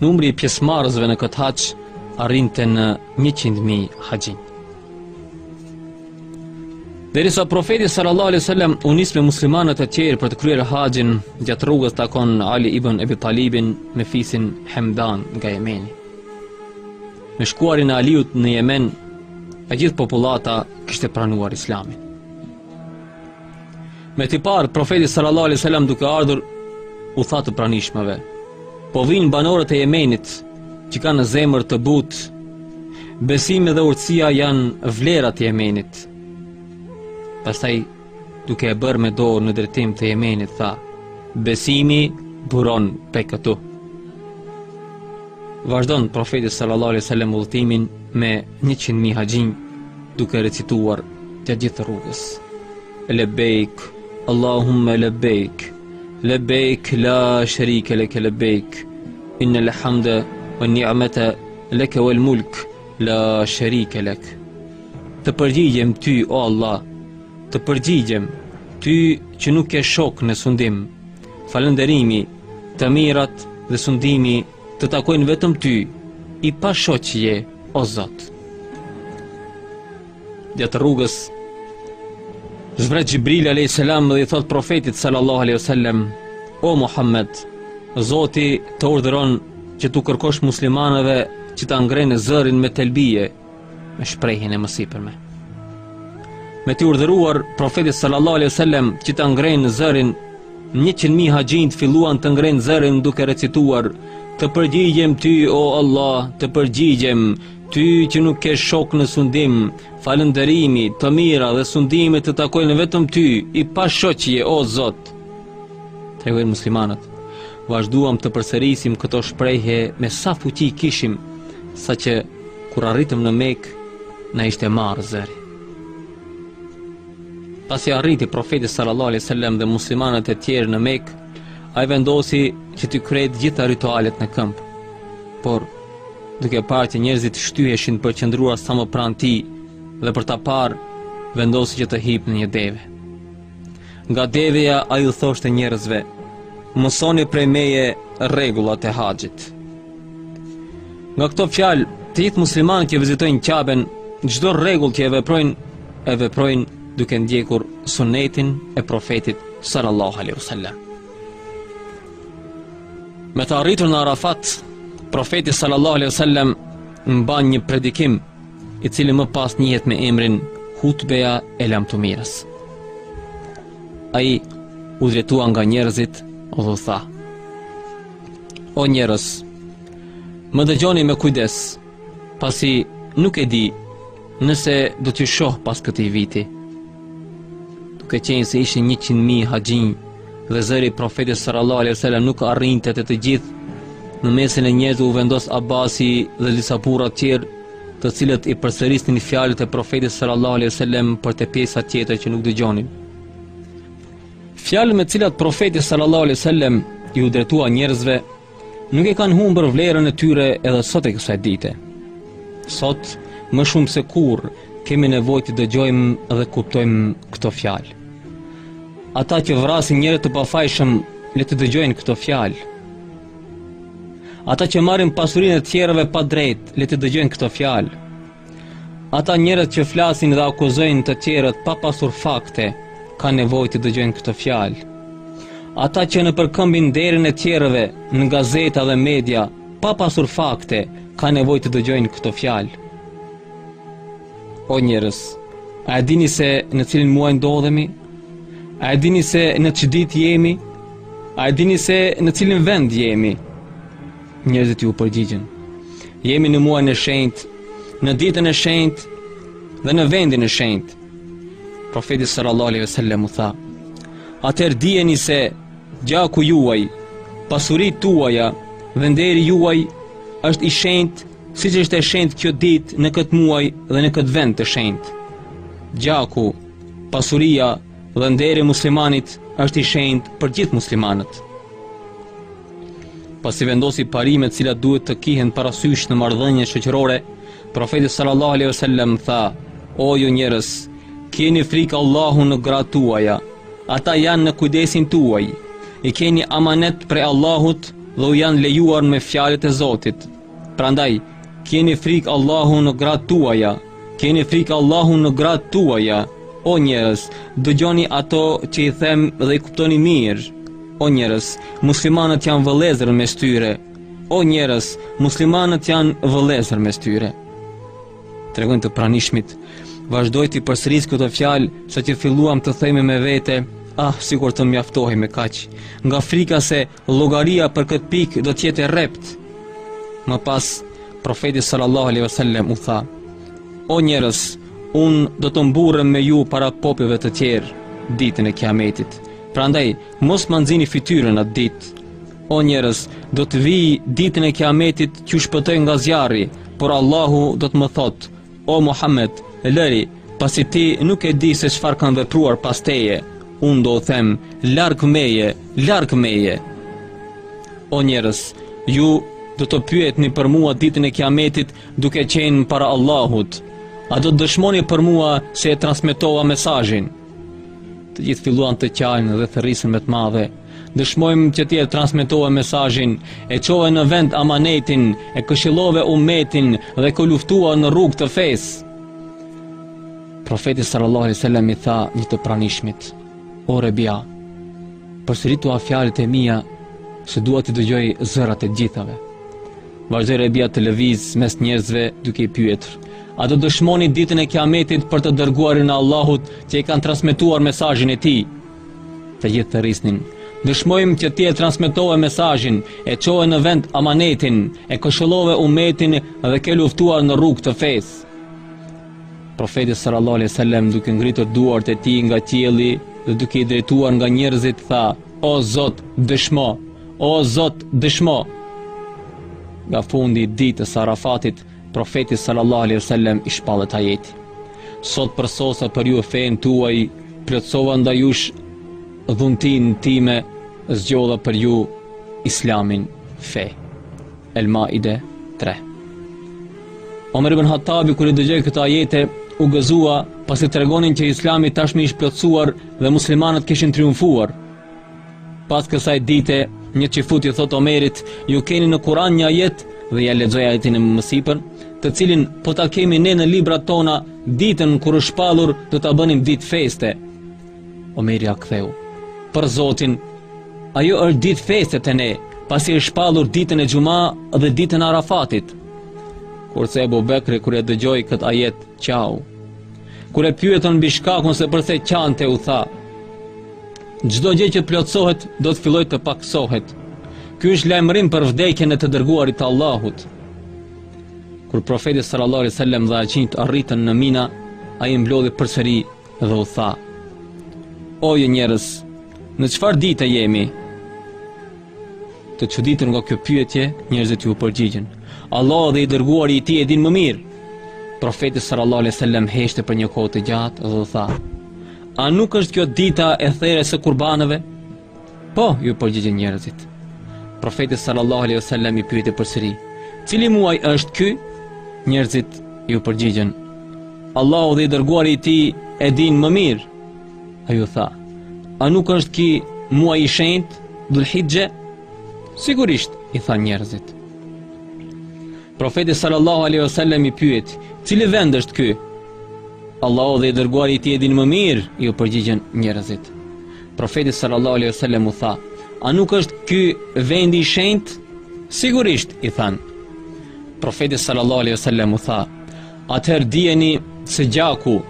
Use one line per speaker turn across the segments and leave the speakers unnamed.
Numri i pjesëmarrësve në këtë haxh arrinte në 100.000 haxhinj. Derisa profeti sallallahu alaihi wasallam u nis me muslimanët e tjerë për të kryer haxhin, gjatë rrugës takon Ali ibn Abi Talibin me fisin Hamdan nga Jemeni. Me shkuarjen e Aliut në Jemen, e gjithë popullata kishte pranuar Islamin. Me t'i parë, profeti sallallahu alaihi wasallam duke ardhur u tha të pranishmëve: Po vijnë banorët e Jemenit që kanë zemër të butë. Besimi dhe urtësia janë vlera të Jemenit. Pastaj duke e bërë me dorë në drejtim të Jemenit tha: Besimi buron prej këtu. Vazhdon profeti sallallahu alaihi wasallam udhëtimin me 100.000 haxhinj duke recituar gjatë gjithë rrugës. Lebejk, Allahumme lebejk, lebejk la shërike leke lebejk, innel hamde ve nimete leke vel mulk la shërike lek. Të përgjigjem ty, o Allah, të përgjigjem ty që nuk ke shok në sundim, falënderimi, të mirat dhe sundimi, Të takojnë vetëm ty, i pashoq je, o Zot. Gjatë rrugës, zbret Xhibril a.s. dhe i thotë profetit sallallahu a.s. O Muhammed, Zoti të urdhëron që t'u kërkosh muslimanëve që ta ngrenë zërin me telbije, me shprehjen e mësipërme. Me t'i urdhëruar profeti sallallahu alaihi wasallam që ta ngrenë zërin, 100.000 haxhinj filluan të ngrenë zërin duke recituar: "Të përgjigjem ty o Allah, të përgjigjem ty që nuk ke shok në sundim, falënderimi, të mirat dhe sundimi të takojnë vetëm ty, i pashoq je o Zot." Tregojnë muslimanët, vazhduam të përsërisim këto shprehje me sa fuqi kishim, saqë Kur arritëm në Mekë, na ishte marrë zëri. Pasi arriti profeti sallallahu alaihi wasallam dhe muslimanët e tjerë në Mekë, ai vendosi që t'i kryejë të gjitha ritualet në këmbë. Por duke parë që njerëzit shtyheshin për qëndruar sa më pranë tij dhe për ta parë, vendosi që të hipë në një deve. Nga deveja ai u thoshte njerëzve, mësoni prej meje rregullat e haxhit. Nga këto fjalë, të gjithë muslimanët që vizitojnë Qaben, çdo rregull që e veprojnë, e veprojnë duke ndjekur sunetin e profetit sallallahu alaihi wasallam. Me të arritur në Arafat, profeti sallallahu alaihi wasallam mban një predikim i cili më pas njihet me emrin Hutbeja e Lamtumirës. Ai u drejtua nga njerëzit dhe u tha, O njerëz, më dëgjoni me kujdes, pasi nuk e di nëse do t'ju shoh pas këtij viti. Duke qenë se ishin 100.000 haxhinj, Dhe zëri i profetit sallallahu alaihi wasallam nuk arrinte te të gjithë. Në mesin e njerëzve u vendos Abasi dhe disa burra të tjerë, të cilët i përsërisnin fjalët e profetit sallallahu alaihi wasallam për te pjesa tjetër që nuk dëgjonin. Fjalët me të cilat profeti sallallahu alaihi wasallam iu drejtua njerëzve Nuk e kanë humbur vlerën e tyre edhe sot e kësaj dite. Sot, më shumë se kurrë, kemi nevojë t'i dëgjojmë dhe kuptojmë këto fjalë. Ata që vrasin njëre të pafajshëm, le të dëgjojnë këto fjalë. Ata që marrin pasurinë e tjerëve pa drejtë, le t'i dëgjojnë këto fjalë. Ata njerëz që flasin dhe akuzojnë të tjerët pa pasur fakte, kanë nevojë të dëgjojnë këto fjalë. Ata që nëpërkëmbin nderin e tjerëve në gazeta dhe media, pa pasur fakte, kanë nevojë të dëgjojnë këto fjalë. O njerëz, a e dini se në cilin muaj ndodhemi? A e dini se në ç'ditë jemi? A e dini se në cilin vend jemi? Njerëzit iu përgjigjën. Jemi në muajin e shenjtë, në ditën e shenjtë dhe në vendin e shenjtë. Profeti sallallahu alejhi dhe sellem u tha: Atëherë dijeni se gjaku juaj, pasuritë tuaja dhe nderi juaj është i shenjtë, siç është e shenjtë kjo ditë në këtë muaj dhe në këtë vend të shenjtë. Gjaku, pasuria dhe nderi i muslimanit është i shenjtë për gjithë muslimanët. Pasi vendosi parimet të cilat duhet të kihen parasysh në marrëdhëniet shoqërore, profeti sallallahu alejhi dhe sellem tha: "O ju njerëz, keni frikë Allahun në gratë tuaja. Ata janë në kujdesin tuaj. I keni amanet prej Allahut dhe u janë lejuar me fjalët e Zotit." Prandaj, keni frikë Allahu në gratë tuaja, keni frikë Allahu në gratë tuaja, o njerëz, dëgjoni ato që ju them dhe i kuptoni mirë, o njerëz, muslimanët janë vëllezër mes tyre, o njerëz, muslimanët janë vëllezër mes tyre. Tregojnë të pranishmit, vazhdoi t'i përsërisë këto fjalë saqë filluam të themi me vete, ah, sikur të mjaftohej me kaq, nga frika se Llogaria për këtë pikë do të jetë e rreptë. Më pas profeti sallallahu alejhi wasallam u tha: O njerëz, unë do të mburrem me ju para popujve të tjerë ditën e Kiametit. Prandaj mos më nxini fytyrën atë ditë. O njerëz, do të vij ditën e Kiametit që t'ju shpëtoj nga zjarri, por Allahu do të më thotë: O Muhammed, lëri, pasi ti nuk e di se çfarë kanë vepruar pas teje, unë do u them, larg meje, larg meje. O njerëz, ju do të pyeteni për mua ditën e Kiametit duke qenë para Allahut. A do të dëshmoni për mua se e transmetova mesazhin? Të gjithë filluan të qajnë dhe thërrisnin me të madhe. Dëshmojmë që ti e transmetove mesazhin, e çove në vend amanetin, e këshillove ummetin dhe ke luftuar në rrugë të fesë. Profeti sallallahu alaihi wasallam i tha një të pranishmit: "O Rebia, përsëritua fjalët e mia, se dua t'i dëgjoj zërat e të gjithëve." Vazhdoi Rebia të lëvizë mes njerëzve duke i pyetur: "A do dëshmoni ditën e Kiametit për të dërguarin e Allahut që e ka transmetuar mesazhin e tij?" Të gjithë thërrisnin. Dëshmojmë që ti e transmetove mesazhin, e çove në vend amanetin, e këshillove umetin dhe ke luftuar në rrugë të fesë. Profeti sallallahu alejhi ue sellem duke ngritur duart e tij nga qielli dhe duke i drejtuar nga njerëzit tha: O Zot, dëshmo! O Zot, dëshmo! Nga fundi i ditës së Arafatit, Profetit sallallahu alaihi wasallam i shpallet ajeti. Sot përsosa për ju fenë tuaj, plotësova ndaj jush dhuntinë time, zgjodha për ju Islamin fe. El Maide 3. Omer ibn Hattabi kur i dëgjoi këto ajete, u gëzua pasi tregonin që Islami tashmë ish plotësuar dhe muslimanët kishin triumfuar. Pas kësaj dite, një çifut i thotë Omerit, ju keni në Kur'an një ajet dhe ia lexoi ajetin e mësipërm, të cilin po ta kishim ne në librat tona, ditën kur është shpallur do ta bënim ditë feste. Omeri ia ktheu, për Zotin, ajo është ditë feste te ne, pasi është shpallur ditën e xhuma dhe ditën e Arafatit. Kurse Abu Bekri kur e dëgjoi këtë ajet, qau. Kur e pyetën mbi shkakun se përse qante u tha, Çdo gjë që plotësohet do të fillojë të pakësohet. Ky është lajmërim për vdekjen e të dërguarit të Allahut. Kur profeti sallallahu alaihi wasallam dhe haxhinjtë arritën në Mina, ai i mblodhi përsëri dhe u tha: O ju njerëz, në çfarë dite jemi? Të çuditur nga kjo pyetje, njerëzit iu përgjigjën: Allahu dhe i dërguari i tij e dinë më mirë. Profeti sallallahu alaihi wasallam heshti për një kohë të gjatë dhe u tha: A nuk është kjo dita e therjes së kurbanëve? Po, iu përgjigjën njerëzit. Profeti sallallahu alaihi wasallam i pyeti përsëri, "Cili muaj është ky?" Njerëzit iu përgjigjën, "Allahu dhe i dërguari i tij e dinë më mirë." Ai u tha, "A nuk është ky muaji i shenjtë, Dhulhixhe?" Sigurisht, i thanë njerëzit. Profeti sallallahu alaihi wasallam i pyeti, "Cili vend është ky?" Allahu dhe i dërguari i tij e dinë më mirë, iu përgjigjën njerëzit. Profeti sallallahu alaihi wasallam u tha, "A nuk është ky vendi i shenjtë?" Sigurisht, i thanë. Profeti sallallahu alaihi wasallam u tha, "Atëherë dijeni se gjaku,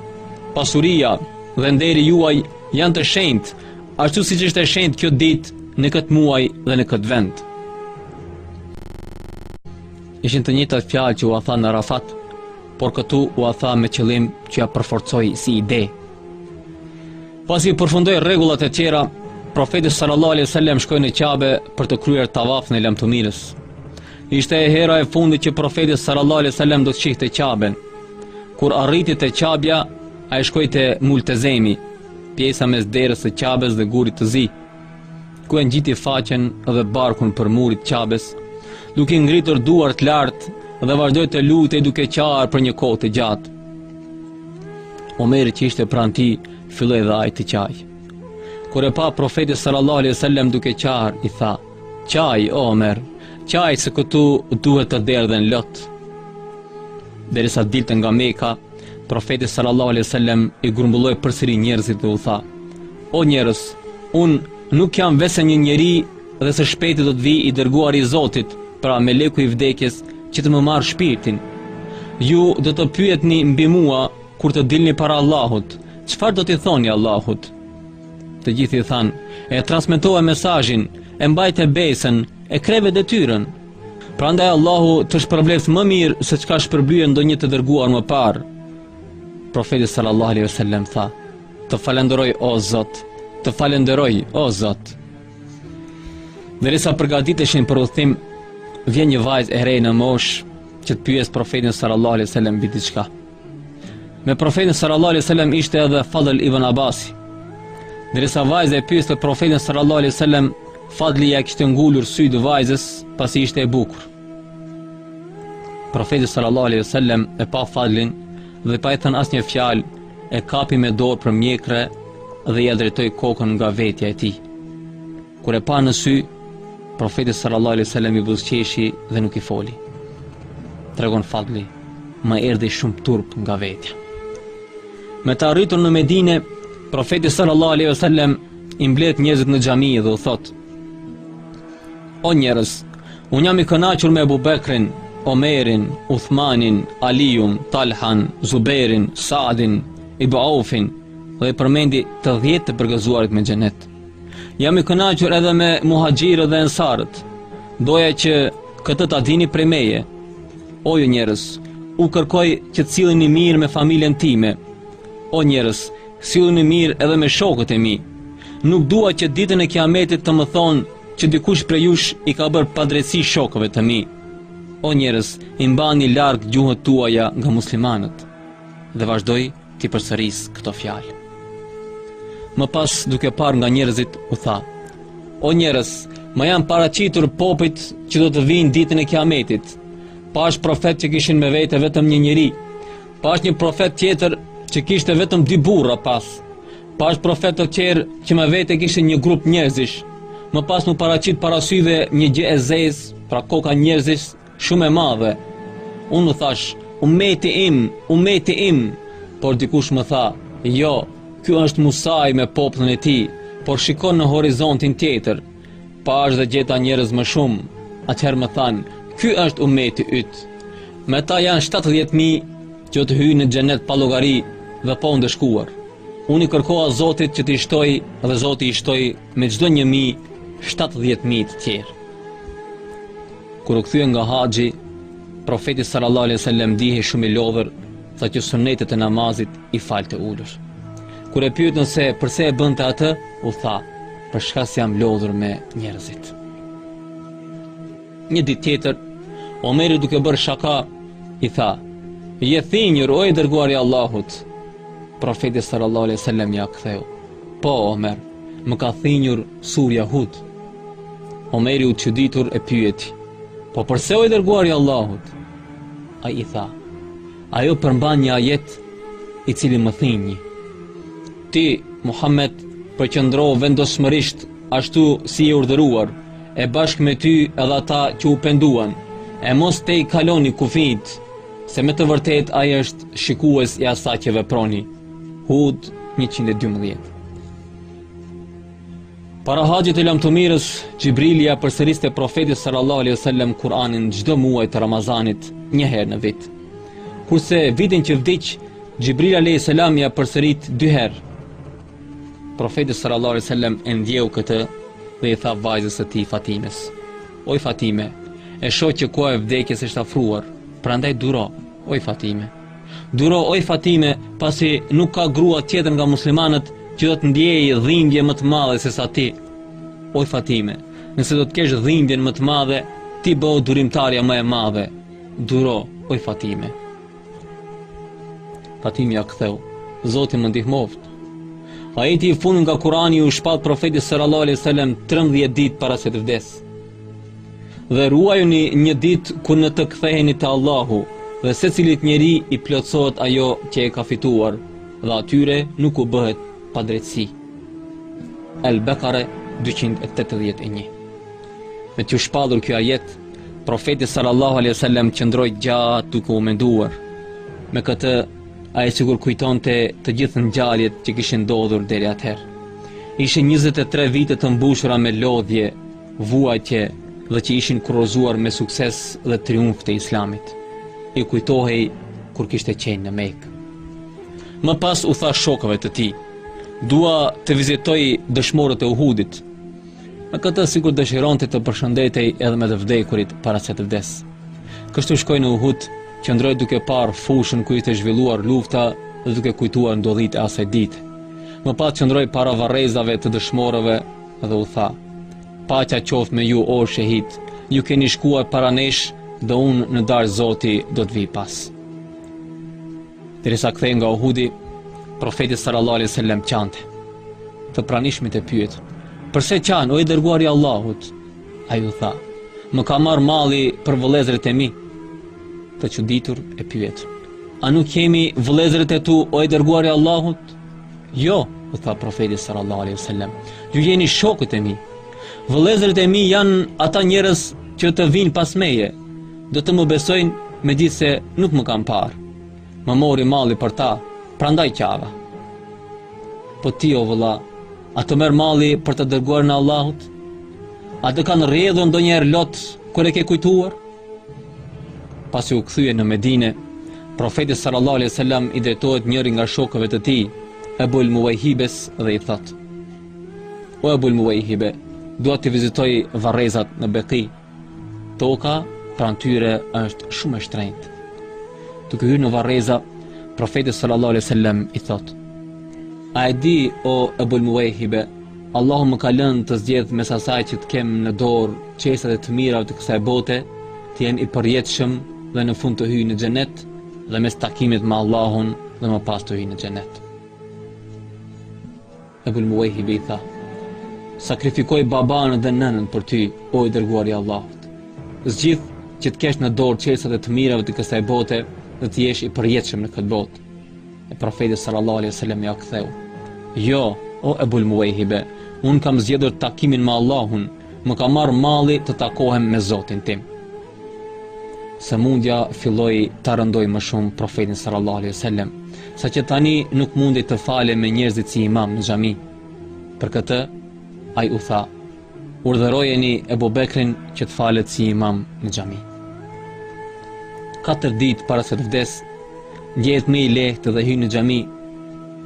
pasuria dhe nderi juaj janë të shenjtë, Ashtu siç është e shenjtë kjo ditë në këtë muaj dhe në këtë vend. Ishin të njëjtat fjalë që ua tha në Arafat, por këtu ua tha me qëllim që t'ua përforcojë si ide. Pasi përfundoi rregullat e tjera, profeti sallallahu alai sallam shkoi në Qabe për të kryer tavafin e lamtumirës. Ishte hera e fundit që profeti sallallahu alai sallam do të shihte Qaben. Kur arriti te Qabja, ai shkoi te Multezemi, Pjesa mes derës së Qabes dhe Gurit të Zi, ku e ngjiti faqen dhe barkun për murit të Qabes, duke ngritur duart lart dhe vazhdoi të lutej duke qarë për një kohë të gjatë. Omeri që ishte pranë tij, filloi dhe ai të qajë. Kur e pa profeti sallallahu alejhi ue sellem duke qarë, i tha: "Qaj, o Omer, qaj se këtu duhet të derdhen lot." Derisa dilte nga Mekka, Profeti sallallahu alaihi wasallam i grumbulloi përsëri njerëzit dhe u tha: O njerëz, unë nuk jam veçse një njeri dhe së shpejti do të vijë i dërguari i Zotit, pra meleku i vdekjes që të më marrë shpirtin. Ju do të pyeteni mbi mua kur të dilni para Allahut, çfarë do t'i thoni Allahut? Të gjithë i thanë, e transmetove mesazhin, e mbajte besën, e kreve detyrën. Prandaj Allahu të shpërbleftë më mirë se ç'ka shpërblyer ndonjë të dërguar më parë. Profeti sallallahu alaihi wasallam tha: Të falënderoj o Zot, të falënderoj o Zot. Derisa përgatiteshin për udhëtim, vjen një vajzë e re në moshë që të pyesë profetin sallallahu alaihi wasallam mbi diçka. Me profetin sallallahu alaihi wasallam ishte edhe Fadl ibn Abasi. Derisa vajza e pyeste profetin sallallahu alaihi wasallam, Fadli ia kishte ngulur sytë vajzës pasi ishte e bukur. Profeti sallallahu alaihi wasallam e pa Fadlin dhe pa i thënë asnjë fjalë, e kapi me dorë për mjekre dhe ia drejtoi kokën nga vetja e tij. Kur e pa në sy, profeti sallallahu alaihi wasallam i buzëqeshi dhe nuk i foli. Tregon Fadli, më erdhi shumë turp nga vetja. Me të arritur në Medinë, profeti sallallahu alaihi wasallam i mbledh njerëzit në xhami dhe u thotë: O njerëz, unë jam i kënaqur me Abu Bekrin, Omerin, Uthmanin, Aliun, Talhan, Zuberin, Saadin, Ibn Aufin dhe i përmendi të 10 të përgëzuarit me xhenet. Jam i kënaqur edhe me muhaxhirët dhe ensarët. Doja që këtë ta dini prej meje. O ju njerëz, u kërkoj që të silleni mirë me familjen time. O njerëz, silluni mirë edhe me shokët e mi. Nuk dua që ditën e Kiametit të më thonë që dikush prej jush i ka bërë padrejtësi shokëve të mi. O njerëz, i mbani larg gjuhët tuaja nga muslimanët. Dhe vazhdoi t'i përsërisë këto fjalë. Më pas duke parë nga njerëzit u tha: O njerëz, më janë paraqitur popujt që do të vijnë ditën e Kiametit. Pashë profetë që kishin me vete vetëm një njeri. Pashë një profet tjetër që kishte vetëm dy burra pas. Pashë profetë të tjerë që me vete kishin një grup njerëzish. Më pas m'u paraqit para syve një gjë e zezë, pra koka njerëzish Shumë e madhe. Unë thashë, ummeti im, ummeti im, por dikush më tha, jo, ky është Musai me popullin e tij, por shiko në horizontin tjetër. Pashë dhe gjeta njerëz më shumë, atëherë më thanë, ky është ummeti yt. Me ta janë 70.000 që do të hyjnë në xhenet pa llogari dhe pa u ndëshkuar. Unë i kërkova Zotit që t'i shtojë dhe Zoti i shtoi me çdo një mijë shtatëdhjetë mijë të tjerë. Kur u kthye nga haxhi, profeti sallallahu alaihi wasallam ndihej shumë i lodhur saqë sunetet e namazit i falte ulur. Kur e pyetën se përse e bënte atë, u tha, për shkak se jam lodhur me njerëzit. Një ditë tjetër, Omeri duke bërë shaka, i tha, je thinjur, o i dërguari i Allahut, profeti sallallahu alaihi wasallam ia ktheu. Po, Omer, më ka thinjur surja Hud. Omeri i çuditur e pyeti, Po përse o i dërguari i Allahut? Ai i tha, ajo përmban një ajet i cili më thinji. Ti, Muhammed, përqendro vendosmërisht ashtu si je urdhëruar, e bashkë me ty edhe ata që u penduan, e mos tejkaloni kufijtë, se me të vërtetë Ai është shikues i asaj që veproni. Hud 112 Para haxhit të lamtumirës, Xhibrili ia përsëriste profetit sallallahu alaihi wasallam Kur'anin çdo muaj të Ramazanit, një herë në vit. Kurse vitin që vdiq, Xhibrili alaihi salam ia përsëriti dy herë. Profeti sallallahu alaihi wasallam e ndjeu këtë dhe i tha vajzës së tij Fatimes: "Oj Fatime, e shoh që koha e vdekjes është afruar, prandaj duro, oj Fatime." Duro oj Fatime, pasi nuk ka grua tjetër nga muslimanët që do të ndjejë dhimbje më të madhe sesa ti. Oj Fatime, nëse do të kesh dhimbjen më të madhe, ti bëhu durimtarja më e madhe. Duro oj Fatime. Fatimja ia ktheu, Zoti më ndihmoftë. Ajeti i fundit nga Kurani iu shpall profetit sallallahu alaihi wasallam 13 ditë para se të vdesë. Dhe ruajuni një ditë kur në të ktheheni te Allahu, dhe secilit njeri i plotësohet ajo që e ka fituar, dhe atyre nuk u bëhet padrejtësi. Al-Baqara 281. Me t'iu shpallur ky ajet, profeti sallallahu alaihi wasallam qëndroi gjatë duke u menduar. Me këtë ai sikur kujtonte të gjithë ngjarjet që kishin ndodhur deri atëherë. Ishin 23 vite të mbushura me lodhje, vuajtje dhe që ishin kurorzuar me sukses dhe triumf të islamit. I kujtohej kur kishte qenë në Mekë. Më pas u tha shokëve të tij, dua të vizitoj dëshmorët e Uhudit. Me këtë sikur dëshironte të përshëndetej edhe me të vdekurit para se të vdesë. Kështu shkoi në Uhud, qëndroi duke parë fushën ku ishte zhvilluar lufta dhe duke kujtuar ndodhitë e asaj dite. Më pas qëndroi para varrezave të dëshmorëve dhe u tha, Paqja qoftë me ju o shehidë, ju keni shkuar para nesh dhe unë në dashtë Zoti do të vij pas. Derisa kthehej nga Uhudi, profeti sallallahu alaihi wasallam qante. Të pranishmit e pyetën, "Përse qan o i dërguari i Allahut?" Ai u tha, "Më ka marrë malli për vëllezërit e mi." Të çuditur e pyetën, "A nuk jemi vëllezërit e tu o i dërguari i Allahut?" Jo, u tha profeti sallallahu alaihi wasallam, ju jeni shokët e mi. Vëllezërit e mi janë ata njerëz që të vijnë pas meje, do të më besojnë megjithëse nuk më kanë parë. Më mori malli për ta, prandaj qava. Po ti o vëlla, a të merr malli për të dërguarin e Allahut? A të kanë rrjedhur ndonjëherë lot kur e ke kujtuar? Pasi u kthye në Medine, Profeti sallallahu alaihi wasallam i drejtohet njëri nga shokëve të tij, Ebul Muwayhibes dhe i thotë: O Ebul Muwayhibe, dua t'i vizitoj varrezat në Beqi. Toka pranë tyre është shumë e shtrenjtë. Duke hyrë në varreza, Profeti sallallahu alaihi wasallam i thotë: A e di o Ebul Muwayhibe, Allahu më ka lënë të zgjedh mes asaj që të kem në dorë çelësat e të mirave të kësaj bote, të jem i përjetshëm dhe në fund të hyj në xhenet dhe mes takimit me Allahun dhe më pas të hyj në xhenet. Ebul Muwayhibe i tha: Sakrifikoj babanë dhe nënën për ty, o i dërguari i Allahut. Zgjidh që të kesh në dorë çelësat e të mirave të kësaj bote dhe të jesh i përjetshëm në këtë botë. E profeti sallallahu alaihi wasallam ia ktheu: "Jo, o Ebul Muwayhibe, unë kam zgjedhur takimin me Allahun, më ka marrë malli të takohem me Zotin tim." Sëmundja filloi ta rëndojë më shumë profetin sallallahu alaihi wasallam, saqë tani nuk mundej të falej me njerëzit si imam në xhami. Për këtë ai u tha: Urdhërojeni Ebu Bekrin që të falet si imam në xhami. Katër ditë para se të vdesë, ndjehet më i lehtë dhe hyn në xhami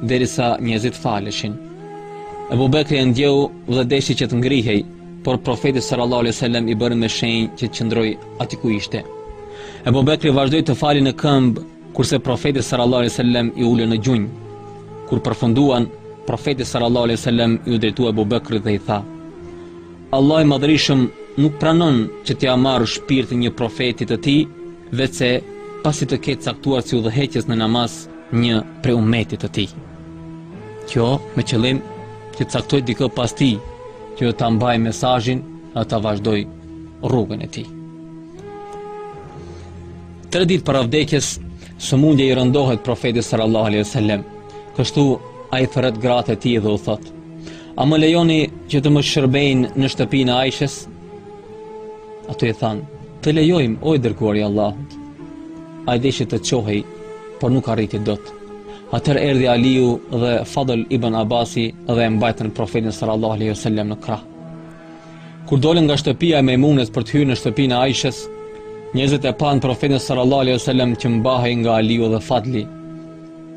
derisa njerëzit faleshin. Ebu Bekri e ndjeu dhe deshi që të ngrihej, por profeti sallallahu alejhi wasallam i bëri me shenjë që të qëndrojë aty ku ishte. Ebu Bekri vazhdoi të falej në këmbë Kurse Profeti sallallahu alejhi wasallam i ulur në gjunjë. Kur përfunduan, Profeti sallallahu alejhi wasallam iu drejtua Abu Bekrit dhe i tha: Allahu i madhërishëm nuk pranon që t'ia marrë shpirtin një profeti të tij, veçse pasi të ketë caktuar si udhëheqës në namaz një prej ummetit të tij. Kjo me qëllim që të caktojë dikë pas tij, që do ta mbajë mesazhin dhe ta vazhdojë rrugën e tij. Tre ditë para vdekjes, sëmundja i rëndohet profetit sallallahu alaihi wasallam. Kështu ai thërret gratë e tij dhe u thotë: "A më lejoni që të më shërbejnë në shtëpinë e Aishës?" Ato i thanë: "Të lejojmë, o i dërguari i Allahut." Ai deshi të çohej, por nuk arriti dot. Atëherë erdhi Aliu dhe Fadl ibn Abasi dhe e mbajtën profetin sallallahu alaihi wasallam në krah. Kur dolën nga shtëpia e Mejmunes për të hyrë në shtëpinë e Aishës, njerëzit e panë profetin sallallahu alaihi wasallam që mbahej nga Aliu dhe Fadli.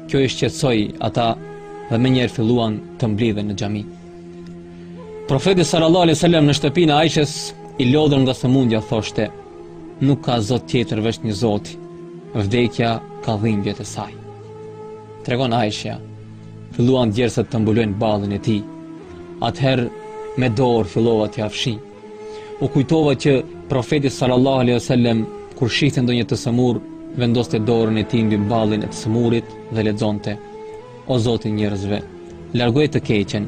Kjo i shqetësoi ata dhe menjëherë filluan të mblidhen në xhami. Profeti sallallahu alaihi wasallam në shtëpinë e Aishës i lodhur nga sëmundja thoshte: Nuk ka zot tjetër veç një Zoti. Vdekja ka dhimbjet e saj. Tregon Aisha, Filluan djersat të mbulojnë ballin e tij. Atëherë me dorë fillova t'ia fshij. U kujtova që profeti sallallahu alejhi wasallam kur shihte ndonjë të sëmur, vendoste dorën e tij mbi ballin e të sëmurit dhe lexonte: O Zoti i njerëzve, largoje të keqen,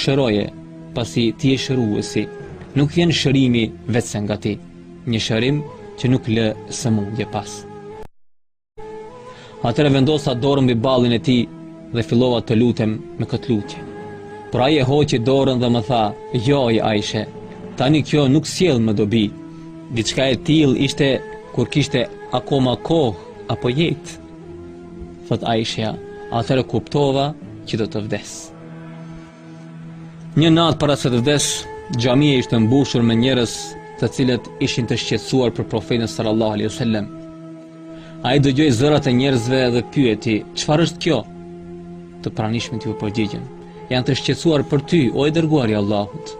shëroje, pasi ti je shëruesi. Nuk vjen shërimi veçse nga ti, një shërim që nuk lë sëmundje pas. Atëherë vendosa dorën mbi ballin e tij dhe fillova të lutem me këtë lutje. Por ai e hoqi dorën dhe më tha, jo oj Aishe, tani kjo nuk sjell më dobi. Diçka e tillë ishte kur kishte akoma kohë apo jetë. Thotë Aisheja, atëherë kuptova që do të vdesë. Një natë para se të vdesë, xhamia ishte mbushur me njerëz të cilët ishin të shqetësuar për profetin sallallahu alaihi wasallam. Ai dëgjoi zërat e njerëzve dhe pyeti, çfarë është kjo? Të pranishmit iu përgjigjën, janë të shqetësuar për ty, o i dërguari i Allahut.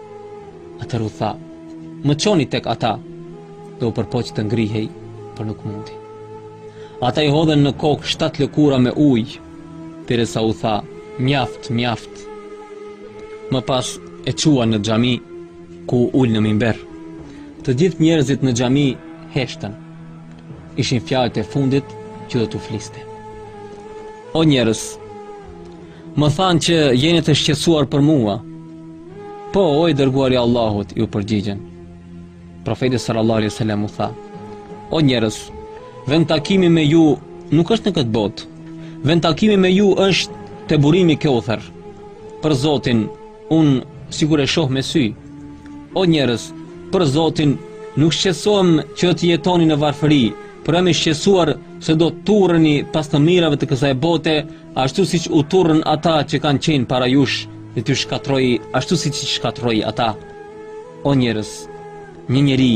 Atëherë u tha, më çoni tek ata, dhe u përpoq të ngrihej, por nuk mundi. Ata i hodhën në kokë shtatë lëkura me ujë, derisa u tha, mjaft, mjaft. Më pas e çuan në xhami, ku u ul në mimber. Të gjithë njerëzit në xhami heshtën. ishin fjalët e fundit që do t'u fliste. O njerëz, më thanë që jeni të shqetësuar për mua, po o i dërguari i Allahut iu përgjigjën. Profeti sallallahu alejhi wasallam u tha, o njerëz, vendtakimi me ju nuk është në këtë botë, vendtakimi me ju është te burimi Keuther, për Zotin, Unë sikur e shoh me sy. O njerëz, për Zotin, nuk shqetësohem që të jetoni në varfëri, por jam i shqetësuar se do të turreni pas të mirave të kësaj bote, ashtu siç u turrën ata që kanë qenë para jush, dhe t'ju shkatërrojë ashtu siç i shkatërroi ata. O njerëz, një njeri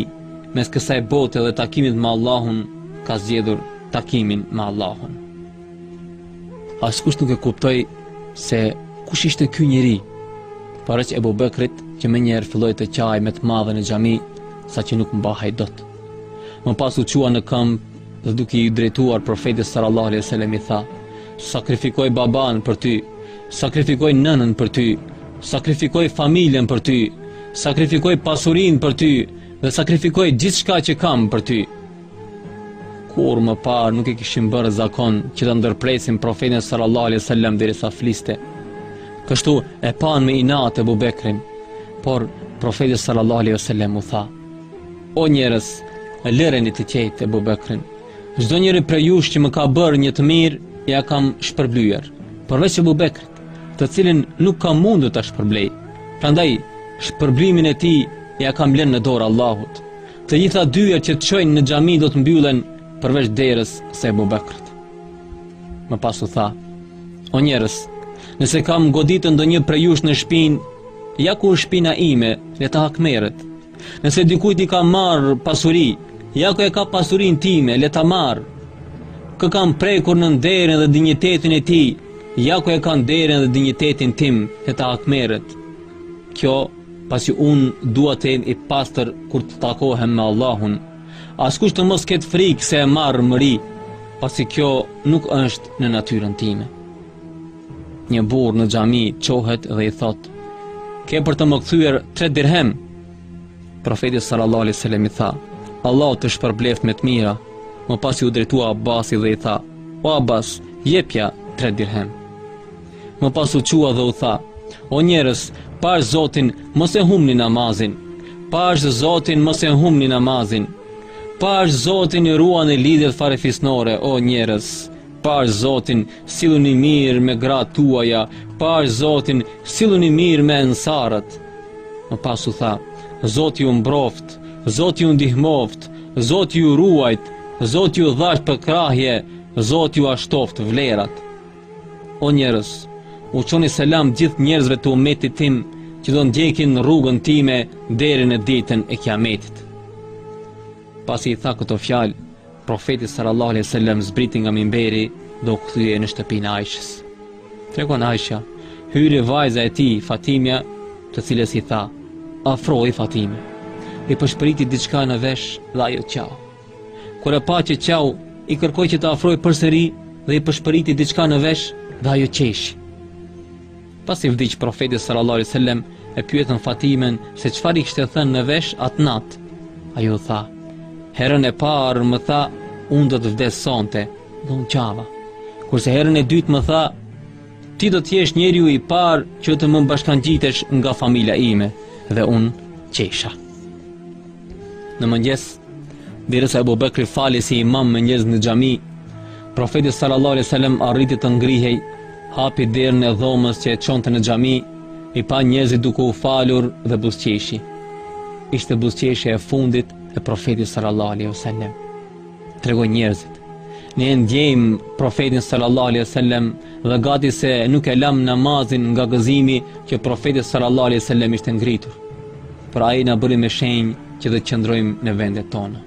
mes kësaj bote dhe takimit me Allahun ka zgjedhur takimin me Allahun. Askush nuk e kuptoi se kush ishte ky njeri, përveç Ebu Bekrit që menjëherë filloi të qajë me të madhe në xhami, saqë nuk mbahej dot. Më pas u çua në këmbë dhe duke iu drejtuar profetit sallallahu alejhi wasallam i tha, sakrifikoj babanë për ty, sakrifikoj nënën për ty, sakrifikoj familjen për ty, sakrifikoj pasurinë për ty dhe sakrifikoj gjithçka që kam për ty. Kurrë më parë nuk e kishim bërë zakon që të ndërpresim profetin sallallahu alaihi wasallam derisa fliste. Kështu e panë me inat Ebu Bekrin, por profeti sallallahu alaihi wasallam u tha: O njerëz, lëreni të qetë Ebu Bekrin. Çdo njeri prej jush që më ka bërë një të mirë, ia kam shpërblyer. Përveç Ebu Bekrit, të cilin nuk kam mundur ta shpërblej. Prandaj, shpërblimin e tij ia kam lënë në dorë Allahut. Të gjitha dyert që të çojnë në xhami do të mbyllen përveç derës së Ebu Bekrit. Më pas u tha: O njerëz, nëse kam goditur ndonjë prej jush në shpinë, ja ku është shpina ime, le të hakmerret. Nëse dikujt i kam marrë pasuri, ja ku e ka pasurinë time, le ta marrë. Kë kam prekur në nderin dhe dinjitetin e tij, ja ku e ka nderin dhe dinjitetin tim, le të hakmerret. Kjo pasi unë dua të jem i pastër kur të takohem me Allahun. Askush të mos ketë frikë se e marr mëri, pasi kjo nuk është në natyrën time. Një burrë në xhami çohet dhe i thotë, ke për të më kthyer tre dirhem. Profeti sallallahu alaihi wasallam i tha, Allahu të shpërbleftë me të mira, më pas iu drejtua Abasit dhe i tha, o Abbas, jepja tre dirhem. Më pas u çua dhe u tha, o njerëz, pashë zotin, mos e humbni namazin. Pashë zotin, mos e humbni namazin. Pashë zotin, i ruani lidhjet farefisnore, o njerëz. Pashë zotin, silluni mirë me gratë tuaja, pashë zotin, silluni mirë me ensarët. Më pas u tha, zoti ju mbroftë, zoti ju ndihmoftë, zoti ju ruajtë, zoti ju dhashtë përkrahje, zoti jua shtoftë vlerat. O njerëz, u çoni selam gjithë njerëzve të umetit tim që do ndjekin rrugën time deri në ditën e Kiametit. Pasi i tha këto fjalë, profeti sallallahu alejhi dhe sellem zbriti nga mimberi dhe u kthye në shtëpinë e Aishës. Tregon Aisha, hyri vajza e tij Fatimja, të cilës i tha: "Afrohu Fatime." I pëshpëriti diçka në vesh dhe ajo qau. Kur e pa që qau, i kërkoi që të afrohej përsëri dhe i pëshpëriti diçka në vesh dhe ajo qeshi. Pasi vdiq profeti sallallahu alaihi wasallam, e pyetën Fatimen se çfarë i kishte thënë në vesh atë natë. Ajo tha, herën e parë më tha, unë do të vdes sonte, dhe unë qava. Kurse herën e dytë më tha, ti do të jesh njeriu i parë që të më bashkëngjitesh nga familja ime dhe unë qesha. Në mëngjes, derisa Abu Bakri fali si imam me njerëzit në xhami, profeti sallallahu alaihi wasallam arriti të ngrihej, hapi derën e dhomës që e çonte në xhami, i pa njerëzit duke u falur dhe buzëqeshi. Ishte buzëqeshja e fundit e profetit sallallahu alaihi wasallam. Tregojnë njerëzit. Ne e ndjemë profetin sallallahu alaihi wasallam dhe gati se nuk e lamë namazin nga gëzimi që profeti sallallahu alaihi wasallam ishte ngritur. Por ai na bëri me shenjë që të qëndrojmë në vendet tona.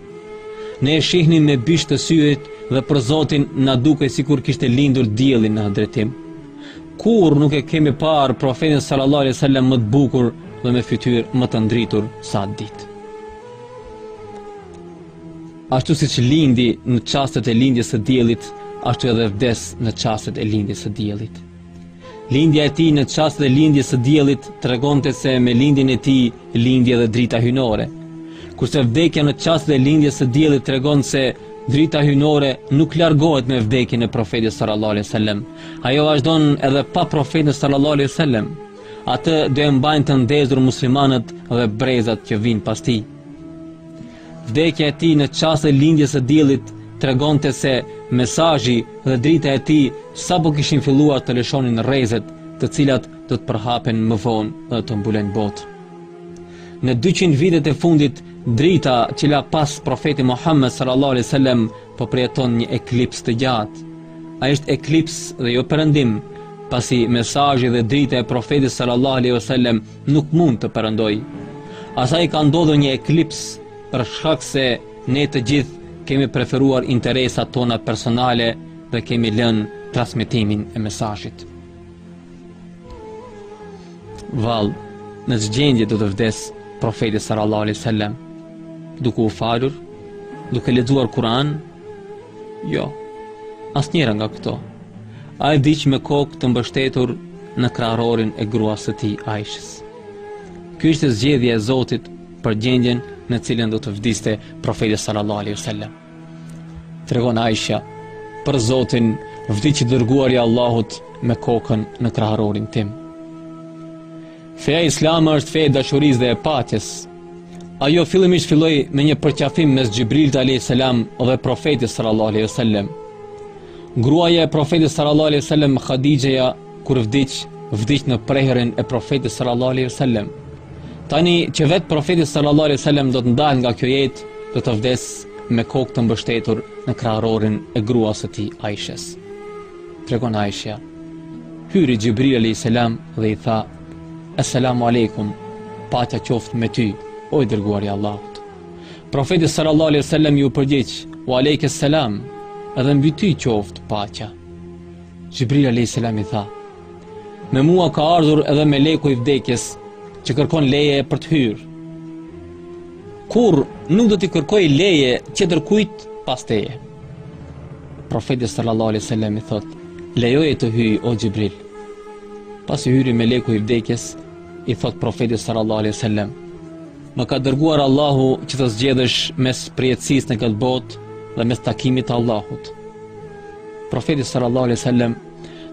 Ne e shihnim me bisht të syrit dhe për Zotin na dukej sikur kishte lindur dielli në drejtim. Kurrë nuk e kemi parë profetin sallallahu alaihi wasallam më të bukur dhe me fytyrë më të ndritur se atë ditë. Ashtu siç lindi në çastet e lindjes së diellit, ashtu edhe vdes në çastet e lindjes së diellit. Lindja e tij në çastet e lindjes së diellit tregonte se me lindjen e tij lindi edhe drita hyjnore. Kurse vdekja në çastet e lindjes së diellit tregon se drita hyjnore nuk largohet me vdekjen e profetit sallallahu alejhi ue sellem. Ajo vazhdon edhe pa profetin sallallahu alejhi ue sellem. Atë do e mbajnë të ndezur muslimanët dhe brezat që vijnë pas tij. Vdekja e tij në çastet e lindjes së diellit tregonte se mesazhi dhe drita e tij sapo kishin filluar të lëshonin rrezet, të cilat do të përhapen më vonë dhe të mbulojnë botën. Në 200 vitet e fundit, drita që la pas profeti Muhammed sallallahu alaihi wasallam po përjeton një eklips të gjatë. Ai është eklips dhe jo perëndim, pasi mesazhi dhe drita e profetit sallallahu alaihi wasallam nuk mund të perëndojë. Asaj i ka ndodhur një eklips për shkak se ne të gjithë kemi preferuar interesat tona personale dhe kemi lënë transmetimin e mesazhit. Vallë, në ç'gjendje do të vdesë profeti sallallahu alaihi wasallam duke u falur, duke lexuar Kur'an. Jo. Asnjëra nga këto. Ai vdiq me kokë të mbështetur në kraharorin e gruas së tij Aishës. Kjo ishte zgjedhja e Zotit për gjendjen në të cilën do të vdiste profeti sallallahu alaihi wasallam. Tregon Aisha, për Zotin vdiq i dërguari i Allahut me kokën në kraharorin tim. Feja islame është feja e dashurisë dhe e paqes. Ajo fillimisht filloi me një përqafim mes Xhibrilit alayhis salam dhe profetit sallallahu alaihi wasallam. Gruaja e profetit sallallahu alaihi wasallam Hadixheja Kur vdiq, vdiq në prehërin e profetit sallallahu alaihi wasallam. Tani që vet profeti sallallahu alaihi wasallam do të ndahet nga kjo jetë, do të vdesë me kokë të mbështetur në kraharorin e gruas së tij Aishës. Tregon Aisha. Hyri Xhibril alaihi salam dhe i tha: "Assalamu alaikum, paqja qoftë me ty, o i dërguari i Allahut." Profeti sallallahu alaihi wasallam iu përgjigj: "Wa alaikas salam." Edhe mbi ty qoftë paqja. Xhibril alayhis salam i tha: Me mua ka ardhur edhe meleku i vdekjes që kërkon leje për të hyrë. Kurrë nuk do t'i kërkojë leje tjetërkujt pas teje. Profeti sallallahu alaihi wasallam i thotë: Lejoje të hyjë o Xhibril. Pasi hyri meleku i vdekjes, i thotë profeti sallallahu alaihi wasallam: Më ka dërguar Allahu që të zgjedhësh mes përjetësisë në këtë botë dhe mes takimit të Allahut. Profeti sallallahu alaihi wasallam,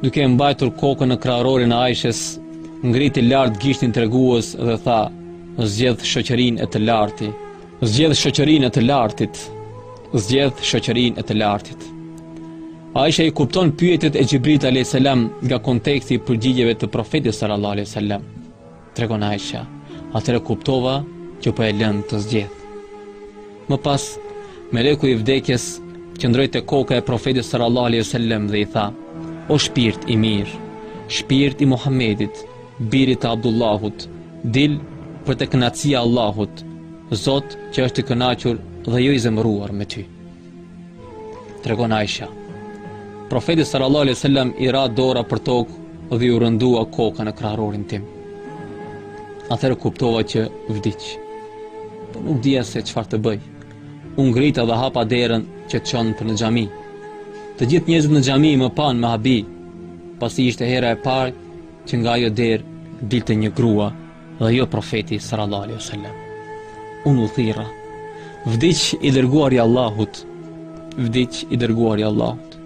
duke e mbajtur kokën në kraharorin e Aishës, ngriti lart gishtin tregues dhe tha: "Zgjedh shoqërinë e të lartit. Zgjedh shoqërinë e të lartit. Zgjedh shoqërinë e të lartit." Aisha i kupton pyetjet e Xhibrilit alayhis salam nga konteksti i përgjigjeve të Profetit sallallahu alaihi wasallam. tregon Aisha, atëherë kuptova që po e lënë të zgjedhë. Më pas, meleku i vdekjes qëndroi te koka e profetit sallallahu alaihi wasallam dhe i tha: "O shpirt i mirë, shpirt i Muhamedit, birit të Abdullahut, dil për te kënaqësia e Allahut, Zot që është i kënaqur dhe jo i zemëruar me ty." Tregon Aisha. Profetit sallallahu alaihi wasallam i ra dora për tokë dhe iu rëndua koka në kraharorin tim. Atëherë kuptova që vdiq. Po nuk dija se çfarë të bëj. U ngrita dhe hapa derën që çon për në xhami. Të gjithë njerëzit në xhami më panë me habi, pasi ishte hera e parë që nga ajo derë dilte një grua Dhe jo profeti sallallahu alaihi wasallam. Unë u thirra. Vdiq i dërguari i Allahut. Vdiq i dërguari i Allahut.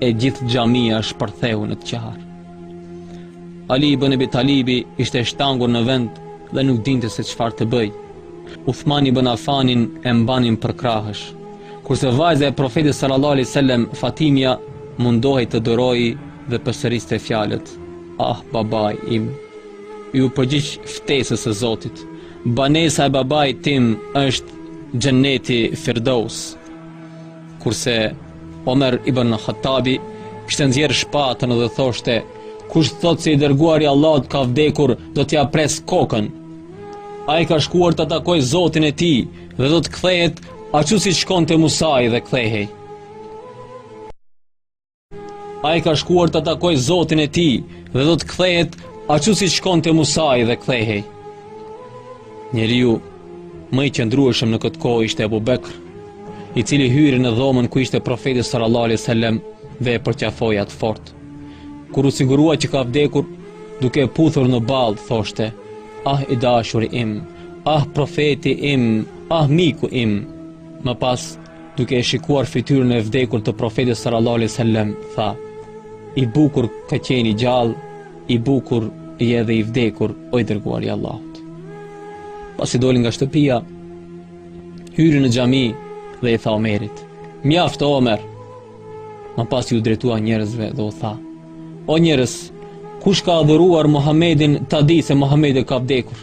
E gjithë xhamia shpërtheu në të qarë. Ali ibn Abi Talibi ishte shtangur në vend dhe nuk dinte se çfarë të bëjë. Uthman ibn Affanin e mbanin për krahësh. Kurse vajza e profetit sallallahu alaihi wasallam Fatimia mundohej të durojë dhe përsëriste fjalët. Ah babai im, Iu përgjigj ftesës së Zotit. Banesa e babait tim është Xheneti Firdaus. Kurse Omer ibn Khattabi kishte nxjerrë shpatën dhe thoshte: Kush thotë se i dërguari i Allahut ka vdekur, do t'ia pres kokën. Ai ka shkuar ta takojë Zotin e tij dhe do të kthehet ashtu siç shkonte Musai dhe kthehej. Ai ka shkuar ta takojë Zotin e tij dhe do të kthehet ashtu siç shkonte Musai dhe kthehej. Njeriu më i qëndrueshëm në këtë kohë ishte Ebu Bekr, i cili hyri në dhomën ku ishte Profeti sallallahu alaihi wasallam dhe e përqafoi atë fort. Kur u sigurua që ka vdekur, duke e puthur në ballë, thoshte, ah i dashuri im, ah profeti im, ah miku im, më pas Duke e shikuar fytyrën e vdekur të Profetit sallallahu alaihi wasallam, tha: "I bukur ke qenë i gjallë, i bukur je edhe i vdekur, o i dërguari i Allahut." Pasi doli nga shtëpia, hyri në xhami dhe i tha Omerit: "Mjaft o Omer." Më pas iu drejtua njerëzve dhe u tha: "O njerëz, kush ka adhuruar Muhamedin, ta dijë se Muhamedi ka vdekur."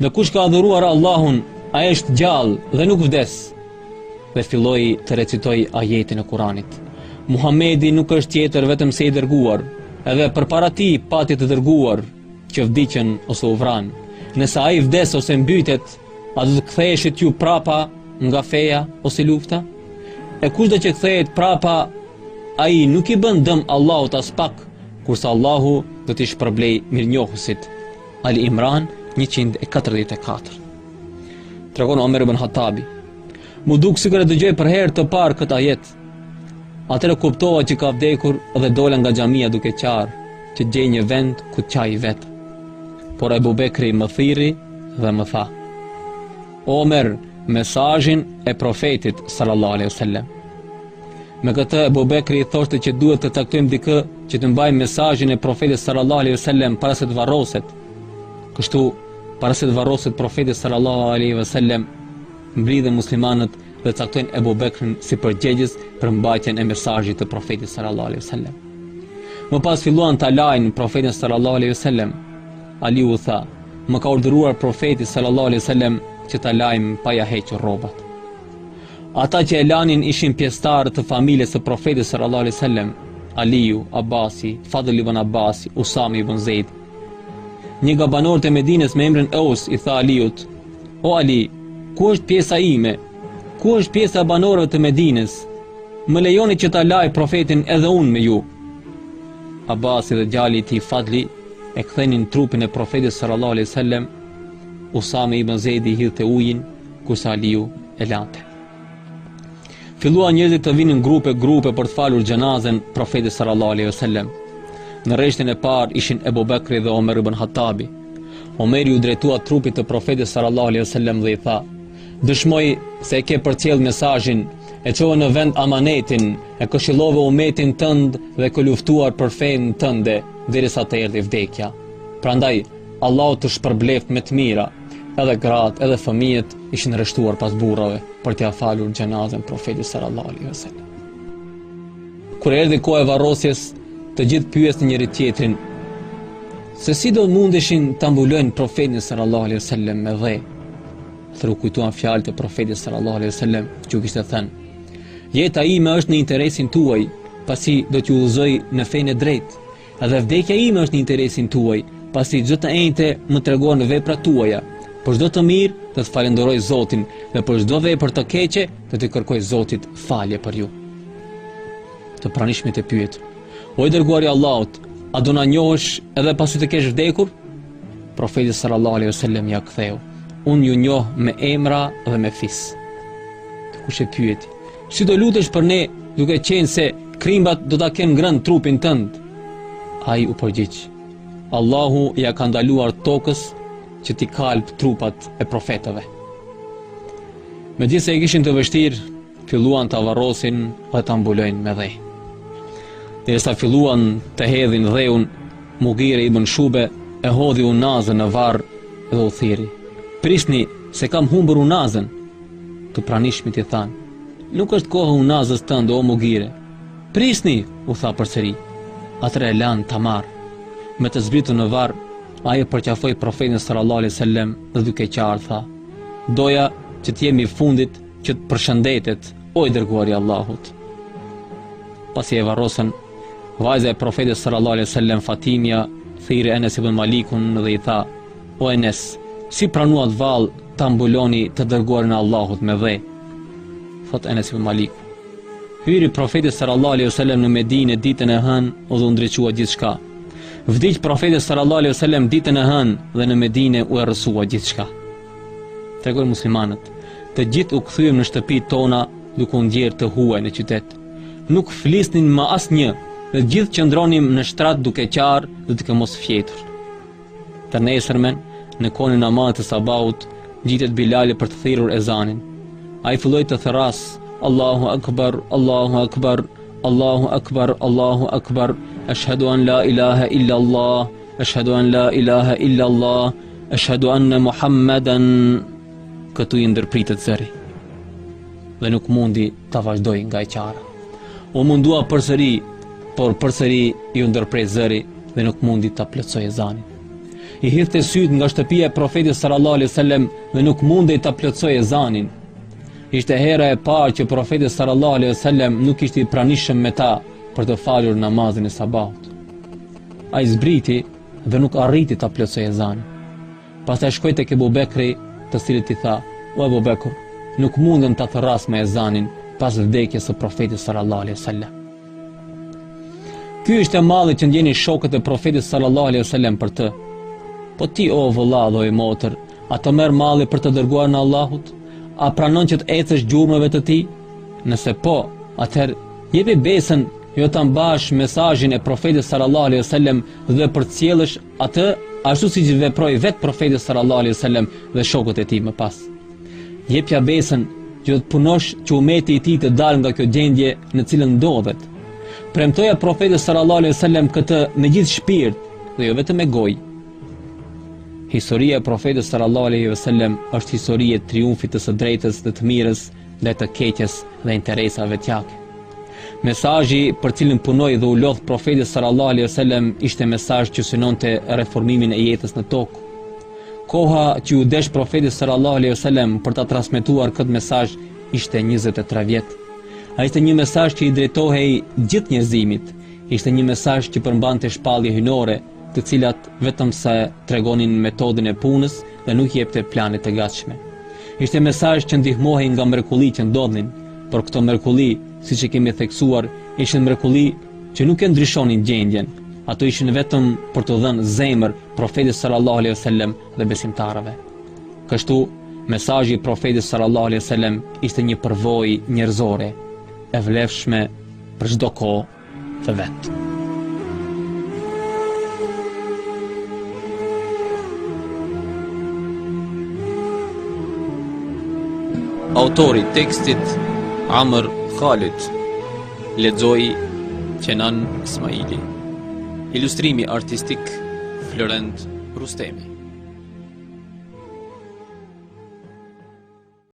Dhe kush ka adhuruar Allahun, ai është gjallë dhe nuk vdes. Dhe filloi të recitojë ajetin e Kuranit. Muhamedi nuk është tjetër vetëm se i dërguar, edhe përpara tij pati të dërguar që vdiqën ose u vranë. Nëse ai vdes ose mbytet, a do të ktheheshit ju prapa nga feja ose lufta? E kushdo që kthehet prapa, ai nuk i bën dëm Allahut aspak, kurse Allahu do t'i shpërblejë mirënjohësit. Ali Imran 144 Tregon Omer ibn Hattabi M'u duk sikur e dëgjoj për herë të parë këtë ajet Atëherë kuptova që ka vdekur dhe dola nga xhamia duke qarë Që të gjej një vend ku të qaj vetë Por Ebu Bekri më thirri dhe më tha Omer mesazhin e profetit sallallahu alaihi sallam Me këtë Ebu Bekri i thoshte që duhet të caktojmë dikë që të mbajë mesazhin e Profetit sallallahu alaihi wasallam para se të varroset. Kështu, para se të varroset Profeti sallallahu alaihi wasallam, mblidhen muslimanët dhe caktojnë Ebu Bekrin si përgjegjës për mbajtjen e mesazhit të Profetit sallallahu alaihi wasallam. Më pas filluan ta lajnë Profetin sallallahu alaihi wasallam. Ali u tha: "Më ka urdhëruar Profeti sallallahu alaihi wasallam që ta lajmë pa ia hequr rrobat." Ata që e lanin ishin pjesëtarë të familjes së Profetit sallallahu alaihi wasallam, Aliu, Abasi, Fadli ibn Abasi, Usami ibn Zeid. Një nga banorët e Medinës me emrin Aus i tha Aliut: "O Ali, ku është pjesa ime? Ku është pjesa e banorëve të Medinës? Më lejoni që ta laj Profetin edhe unë me ju." Abasi dhe djali i tij Fadli e kthenin trupin e Profetit sallallahu alaihi wasallam. Usami ibn Zeidi hidhte ujin kurse Aliu e lante. Filluan njerëzit të vinin grupe grupe për të falur xhenazën profetit sallallahu alejhi ue sellem. Në rreshtin e parë ishin Ebu Bekri dhe Omer ibn Hattabi. Omeri iu drejtua trupit të profetit sallallahu alejhi ue sellem dhe i tha: "Dëshmoj se e ke përcjellë mesazhin, e çove në vend amanetin, e këshillove umetin tënd dhe ke luftuar për fenë tënde derisa të erdhi vdekja. Prandaj Allahu të shpërbleftë me të mira." Edhe gratë, edhe fëmijët ishin rreshtuar pas burrave për t'ia falur xhenazen profetit sallallahu alaihi wasallam. Kur erdhi koha e varrosjes, të gjithë pyesnin njëri-tjetrin se si do mundeshin ta mbulojnë profetin sallallahu alaihi wasallam me dhe. Atëherë u kujtuan fjalët e profetit sallallahu alaihi wasallam, që u kishte thënë: "Jeta ime është në interesin tuaj, pasi do t'ju udhëzoj në fenë e drejtë." Edhe vdekja ime është në interesin tuaj, pasi çdo të enjte më tregohen veprat tuaja. Për çdo të mirë do të falenderoj Zotin dhe për çdo vepër të keqe do t'i kërkoj Zotit falje për ju. Të pranishmit e pyetën: O i dërguari i Allahut, a do na njohësh edhe pasi të kesh vdekur? Profeti sallallahu alaihi wasallam ia ktheu: Unë ju njoh me emra dhe me fis. Dikush e pyeti? Si do lutesh për ne duke qenë se krimbat do ta kenë ngrënë trupin tënd? Ai u përgjigj: Allahu ia ka ndaluar tokës që t'i kalbë trupat e profetëve. Megjithëse e kishin të vështirë, filluan ta varrosin dhe ta mbulojnë me dhe. Derisa filluan të hedhin dheun, Mugire ibn Shube e hodhi unazën në varr dhe u thirri. Prisni se kam humbur unazën, Të pranishmit i thanë, nuk është koha e unazës tënde o Mugire. Prisni, u tha përsëri, atëherë e lanë ta marrë. Me të zbritur në varr, ai e përqafoi profetin sallallahu alaihi wasallam dhe duke qarë tha, doja që të jem i fundit që të përshëndet, o i dërguari i Allahut. Pasi e varrosën, vajza e profetit sallallahu alaihi wasallam Fatimja, thirri Enes ibn Malikun dhe i tha, O Enes, si pranuat vallë ta mbuloni të dërguarin e Allahut me dhe? Thotë Enes ibn Maliku. Hyri profeti sallallahu alaihi wasallam në Medine ditën e hënë dhe u ndriçua gjithçka. Vdiq profeti sallallahu alaihi wasallam ditën e hënë dhe në Medine u errësua gjithçka. Tregojnë muslimanët, të gjithë u kthyem në shtëpitë tona duke u ndjerë të huaj në qytet. Nuk flisnim më asnjë, të gjithë qëndronim në shtrat duke qarë dhe duke mos fjetur. Të nesërmen, në kohën e namazit të sabahut, ngjitet Bilali për të thirrur ezanin. Ai filloi të thërrasë, Allahu Akbar, Allahu Akbar, Allahu Akbar, Allahu Akbar, ashhadu an la ilaha illa Allah, ashhadu an la ilaha illa Allah, ashhadu anna Muhammeden Këtu i ndërpritet zëri dhe nuk mundi ta vazhdojë nga e qara. U mundua përsëri, por përsëri iu ndërpre zëri dhe nuk mundi ta plotësojë ezanin. I hidhte sytë nga shtëpia e profetit sallallahu alaihi wasallam dhe nuk mundej ta plotësojë ezanin. Ishte hera e parë që profeti sallallahu alaihi wasallam nuk ishte i pranishëm me ta për të falur namazin e sabahut. Ai zbriti dhe nuk arriti ta plotësojë ezanin. Pastaj shkoi tek Ebu Bekri, të cilit i tha: "O Ebu Bekr, nuk mundem ta thërras më ezanin pas vdekjes së Profetit sallallahu alaihi wasallam." Ky ishte malli që ndjenin shokët e Profetit sallallahu alaihi wasallam për të. Po ti o vëlla dhe oj motër, a të merr malli për të dërguarin e Allahut? A pranon që të ecësh gjurmëve të tij? Nëse po, atëherë jepi besën që ta mbash mesazhin e Profetit sallallahu alaihi wasallam dhe përcjellësh Atë, ashtu siç veproi vetë profeti sallallahu alaihi wasallam dhe shokët e tij më pas. Jepja besën që do të punosh që umeti i tij të dalë nga kjo gjendje në të cilën ndodhet. Premtoja profetit sallallahu alaihi wasallam këtë me gjithë shpirt dhe jo vetëm me gojë. Historia e profetit sallallahu alaihi wasallam është historia e triumfit të së drejtës dhe të mirës, ndaj së keqes dhe interesave vetjake. Mesazhi për të cilin punoi dhe u lodh profeti sallallahu alejhi wasallam ishte mesazh që synonte reformimin e jetës në tokë. Koha që iu desh profetit sallallahu alejhi wasallam për ta transmetuar këtë mesazh ishte 23 vjet. Ai ishte një mesazh që i drejtohej gjithë njerëzimit. Ishte një mesazh që përmbante shpallje hyjnore, të cilat vetëm sa tregonin metodën e punës dhe nuk jepte plane të gatshme. Ishte mesazh që ndihmohej nga mrekulli që ndodhnin, por këto mrekulli, siç e kemi theksuar, ishin mrekulli që nuk e ndryshonin gjendjen. Ato ishin vetëm për t'u dhënë zemër profetit sallallahu alejhi ue sellem dhe besimtarëve. Kështu, mesazhi i profetit sallallahu alejhi ue sellem ishte një përvojë njerëzore e vlefshme për çdo kohë. dhe vend.
Autori i tekstit Amr Khalid Lexoi Qenan Smaili Ilustrimi artistik Florent Rustemi